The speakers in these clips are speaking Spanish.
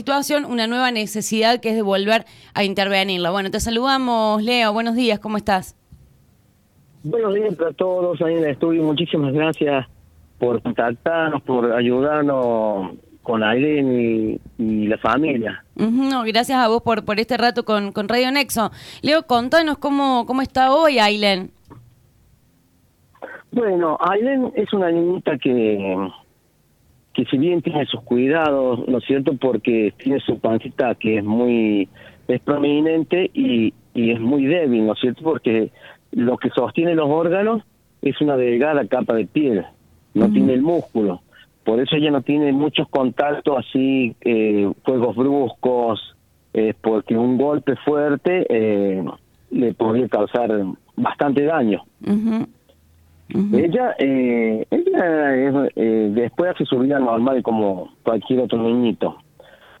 situación, una nueva necesidad que es de volver a intervenirla. Bueno, te saludamos, Leo. Buenos días, ¿cómo estás? Buenos días a todos ahí en el estudio. Muchísimas gracias por contactarnos, por ayudarnos con Aileen y, la familia. no, gracias a vos por, por este rato con, con Radio Nexo. Leo, contanos cómo, cómo está hoy Aileen. Bueno, Aileen es una niñita que que si bien tiene sus cuidados, ¿no es cierto? Porque tiene su pancita que es muy, es prominente y, y es muy débil, ¿no es cierto? Porque lo que sostiene los órganos es una delgada capa de piel, no tiene el músculo. Por eso ella no tiene muchos contactos así, eh, fuegos bruscos, eh, porque un golpe fuerte eh, le podría causar bastante daño. Ella, eh, ella eh, después hace su vida normal como cualquier otro niñito.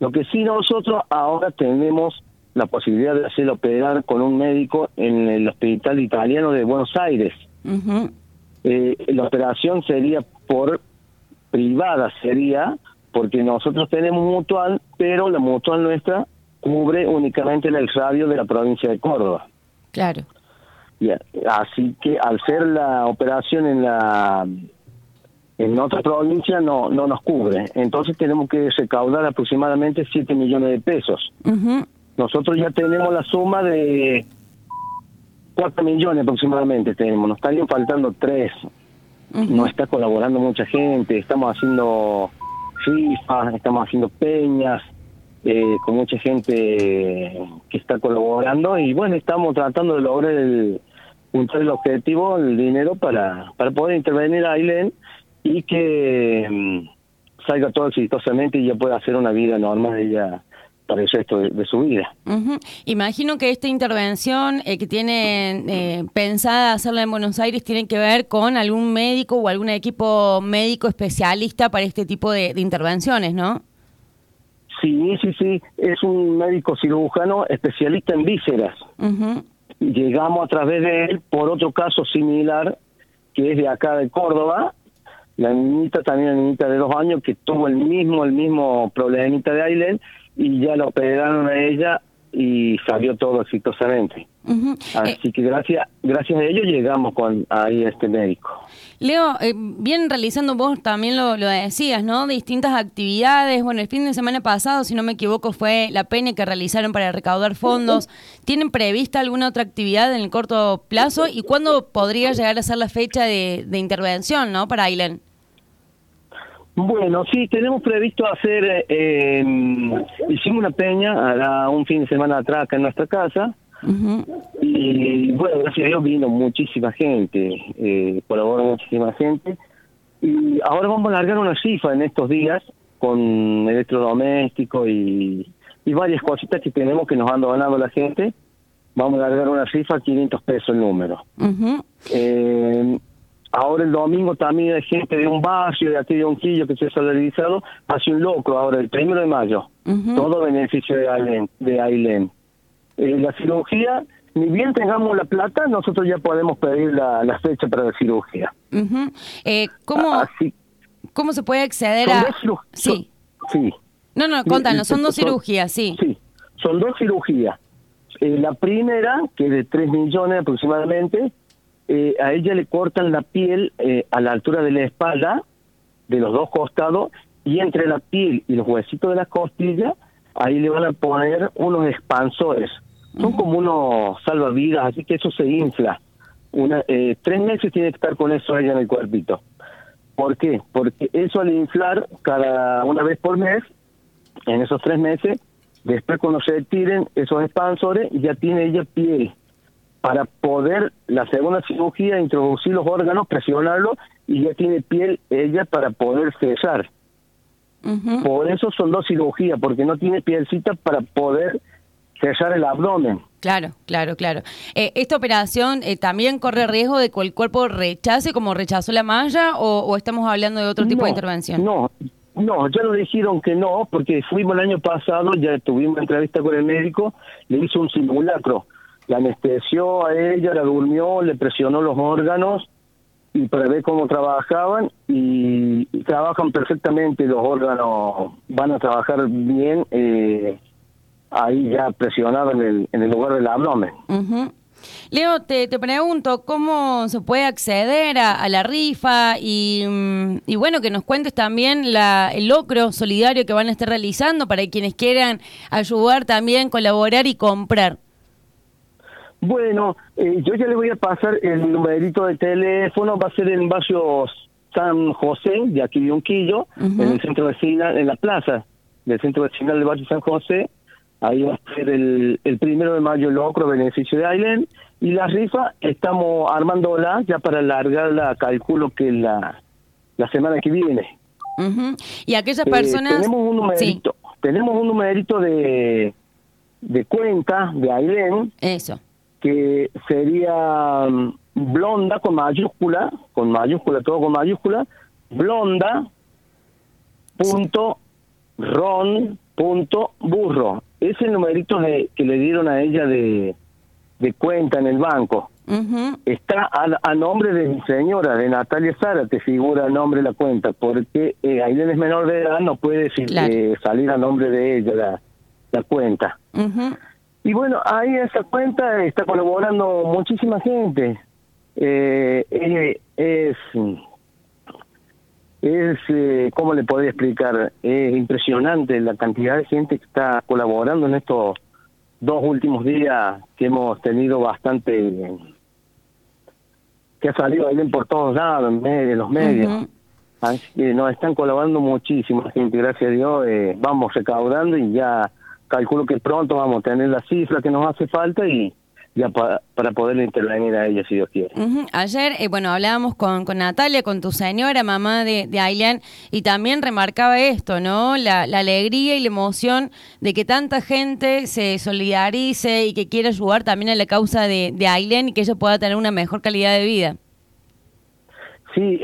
Lo que sí nosotros ahora tenemos la posibilidad de hacer operar con un médico en el Hospital Italiano de Buenos Aires. eh, la operación sería por privada, sería porque nosotros tenemos mutual, pero la mutual nuestra cubre únicamente el radio de la provincia de Córdoba. Claro. Así que al ser la operación en la en otra provincia no no nos cubre. Entonces tenemos que recaudar aproximadamente 7 millones de pesos. Nosotros ya tenemos la suma de 4 millones aproximadamente tenemos. Nos estarían faltando 3. No está colaborando mucha gente. Estamos haciendo FIFA, estamos haciendo peñas, eh, con mucha gente que está colaborando y bueno, estamos tratando de lograr el, el objetivo, el dinero para, para poder intervenir a Ailén y que mm, salga todo exitosamente y ya pueda hacer una vida normal ella para el resto de, su vida. Imagino que esta intervención eh, que tienen eh, pensada hacerla en Buenos Aires tiene que ver con algún médico o algún equipo médico especialista para este tipo de, intervenciones, ¿no? Sí, sí, sí. Es un médico cirujano especialista en vísceras llegamos a través de él por otro caso similar que es de acá de Córdoba, la niñita también la niñita de dos años que tuvo el mismo el mismo problemita de Aileen y ya la operaron a ella y salió todo exitosamente. Así que gracias gracias a ello llegamos con ahí este médico. Leo, eh, bien realizando vos también lo, lo, decías, ¿no? Distintas actividades. Bueno, el fin de semana pasado, si no me equivoco, fue la peña que realizaron para recaudar fondos. ¿Tienen prevista alguna otra actividad en el corto plazo? ¿Y cuándo podría llegar a ser la fecha de, intervención, ¿no? Para Ailen. Bueno, sí, tenemos previsto hacer, eh, hicimos una peña un fin de semana atrás acá en nuestra casa, y bueno, gracias a Dios vino muchísima gente, eh, colaboró muchísima gente, y ahora vamos a largar una cifra en estos días con electrodomésticos y, y varias cositas que tenemos que nos han donado la gente, vamos a largar una cifra 500 pesos el número. eh, Ahora el domingo también hay gente de un barrio, de aquí de Unquillo, que se ha solidarizado, hace un loco ahora, el primero de mayo. Todo beneficio de Ailén. De Ailén. Eh, la cirugía, ni bien tengamos la plata, nosotros ya podemos pedir la, fecha para la cirugía. eh, ¿cómo, ¿Cómo se puede acceder a...? Sí. sí. No, no, contanos, son dos cirugías, sí. Sí, son dos cirugías. Eh, la primera, que es de 3 millones aproximadamente, eh, a ella le cortan la piel eh, a la altura de la espalda, de los dos costados, y entre la piel y los huesitos de la costilla, ahí le van a poner unos expansores. Son como unos salvavidas, así que eso se infla. Una, eh, tres meses tiene que estar con eso ella en el cuerpito. ¿Por qué? Porque eso al inflar cada una vez por mes, en esos tres meses, después cuando se tiren esos expansores, ya tiene ella piel para poder la segunda cirugía introducir los órganos, presionarlos y ya tiene piel ella para poder cesar. Por eso son dos cirugías, porque no tiene pielcita para poder cesar el abdomen. Claro, claro, claro. Eh, ¿Esta operación eh, también corre riesgo de que el cuerpo rechace como rechazó la malla o, estamos hablando de otro tipo de intervención? No, no, ya nos dijeron que no, porque fuimos el año pasado, ya tuvimos entrevista con el médico, le hizo un simulacro la anestesió a ella, la durmió, le presionó los órganos y para ver cómo trabajaban y, trabajan perfectamente los órganos, van a trabajar bien eh, ahí ya presionado en el, en el lugar del abdomen. Leo, te, te, pregunto, ¿cómo se puede acceder a, la rifa? Mm, y, bueno, que nos cuentes también la, el locro solidario que van a estar realizando para quienes quieran ayudar también, colaborar y comprar. Bueno, eh, yo ya le voy a pasar el numerito de teléfono, va a ser en barrio San José, de aquí de Unquillo, en el centro vecinal, en la plaza del centro vecinal del barrio San José. Ahí va a ser el, el primero de mayo el locro beneficio de Ailen. Y la rifa estamos armándola ya para alargarla, calculo que la, la semana que viene. Y aquellas eh, personas... tenemos un numerito, tenemos un numerito de, de cuenta de Ailen. Eso que sería mm, blonda con mayúscula, con mayúscula, todo con mayúscula, blonda punto ron punto burro. Es el numerito de, que le dieron a ella de, de cuenta en el banco. Está a, nombre de mi señora, de Natalia Sara, te figura a nombre de la cuenta, porque eh, Ailén es menor de edad, no puede eh, salir a nombre de ella la, la cuenta. Y bueno, ahí esa cuenta está colaborando muchísima gente. Eh, es, es eh, ¿cómo le podría explicar? Es impresionante la cantidad de gente que está colaborando en estos dos últimos días que hemos tenido bastante que ha salido ahí por todos lados, en, medio, los medios. Así que nos están colaborando muchísima gente, gracias a Dios. Eh, vamos recaudando y ya calculo que pronto vamos a tener la cifra que nos hace falta y ya para, para poder intervenir a ella si Dios quiere. Ayer, eh, bueno, hablábamos con, con, Natalia, con tu señora, mamá de, de y también remarcaba esto, ¿no? La, alegría y la emoción de que tanta gente se solidarice y que quiera ayudar también a la causa de, de y que ella pueda tener una mejor calidad de vida. Sí,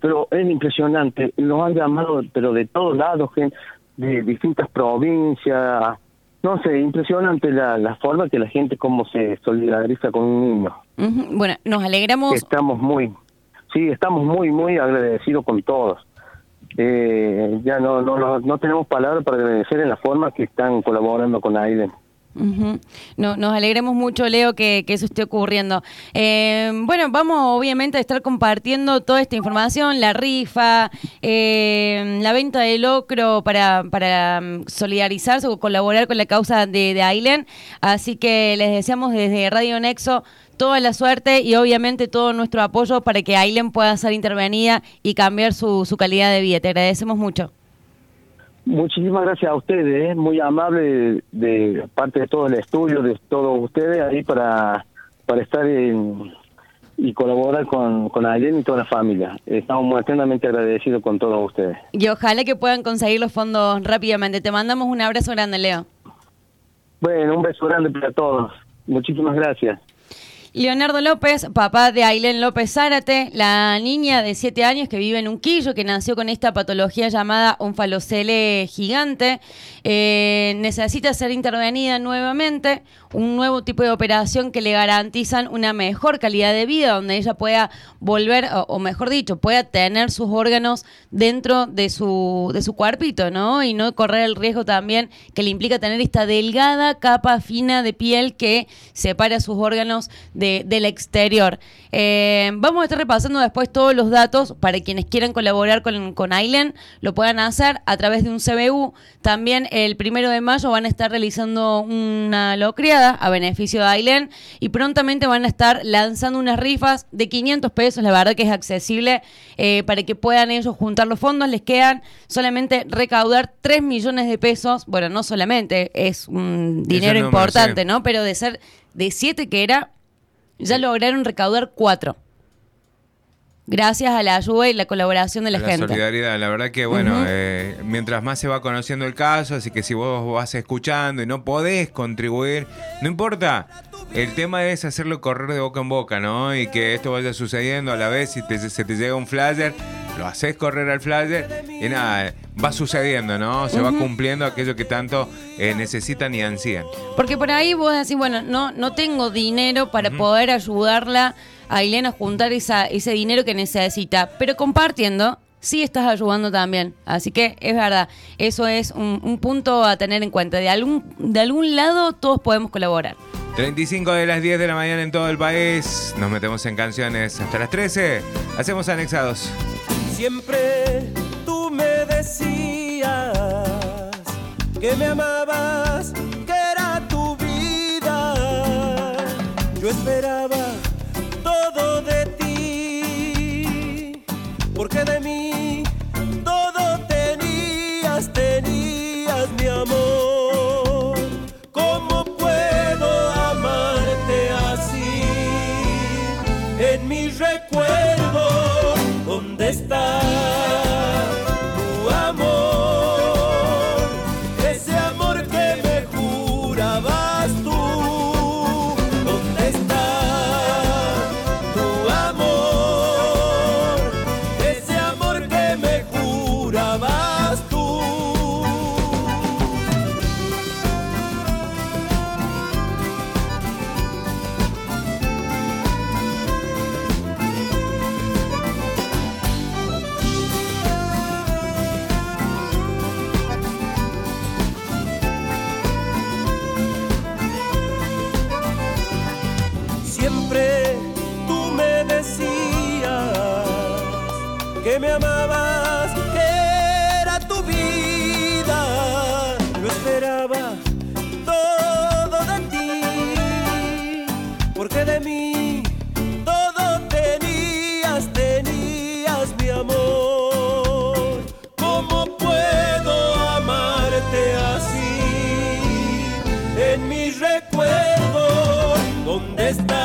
pero es impresionante. Nos han llamado, pero de todos lados, gente de distintas provincias. No sé, impresionante la, la forma que la gente como se solidariza con un niño. Bueno, nos alegramos. Estamos muy, sí, estamos muy, muy agradecidos con todos. Eh, ya no, no, no, tenemos palabras para agradecer en la forma que están colaborando con Aiden. No, nos alegremos mucho, Leo, que, eso esté ocurriendo. Eh, bueno, vamos obviamente a estar compartiendo toda esta información, la rifa, eh, la venta de locro para, para mm, solidarizarse o colaborar con la causa de, de. Así que les deseamos desde Radio Nexo toda la suerte y obviamente todo nuestro apoyo para que Ailen pueda ser intervenida y cambiar su, su calidad de vida. Te agradecemos mucho. Muchísimas gracias a ustedes, ¿eh? muy amable de, parte de todo el estudio, de todos ustedes ahí para, para estar y colaborar con, con Ayen y toda la familia. Estamos muy eternamente agradecidos con todos ustedes. Y ojalá que puedan conseguir los fondos rápidamente. Te mandamos un abrazo grande, Leo. Bueno, un beso grande para todos. Muchísimas gracias. Leonardo López, papá de Ailén López Zárate, la niña de 7 años que vive en un quillo, que nació con esta patología llamada onfalocele gigante, eh, necesita ser intervenida nuevamente, un nuevo tipo de operación que le garantizan una mejor calidad de vida, donde ella pueda volver, o, mejor dicho, pueda tener sus órganos dentro de su, de su cuerpito, ¿no? Y no correr el riesgo también que le implica tener esta delgada capa fina de piel que separa sus órganos del exterior. Eh, vamos a estar repasando después todos los datos para quienes quieran colaborar con, con Ailen, lo puedan hacer a través de un CBU. También el primero de mayo van a estar realizando una locriada a beneficio de Ailen y prontamente van a estar lanzando unas rifas de 500 pesos, la verdad que es accesible eh, para que puedan ellos juntar los fondos. Les quedan solamente recaudar 3 millones de pesos. Bueno, no solamente, es un dinero importante, ¿no? Pero de ser de 7 que era, ya lograron recaudar cuatro. Gracias a la ayuda y la colaboración de la, gente. La solidaridad, la verdad que bueno, eh, mientras más se va conociendo el caso, así que si vos vas escuchando y no podés contribuir, no importa. El tema es hacerlo correr de boca en boca, ¿no? Y que esto vaya sucediendo a la vez, si se te llega un flyer, lo haces correr al flyer y nada, va sucediendo, ¿no? Se va cumpliendo aquello que tanto eh, necesitan y ansían. Porque por ahí vos decís, bueno, no, no tengo dinero para poder ayudarla a Elena a juntar esa, ese dinero que necesita, pero compartiendo sí estás ayudando también. Así que es verdad, eso es un, un, punto a tener en cuenta. De algún, de algún lado todos podemos colaborar. 35 de las 10 de la mañana en todo el país. Nos metemos en canciones hasta las 13. Hacemos anexados. Siempre tú me decías que me amabas, que era tu vida. Yo esperaba que me amabas, que era tu vida. Yo esperaba todo de ti, porque de mí todo tenías, tenías mi amor. ¿Cómo puedo amarte así? En mis recuerdos, ¿dónde estás?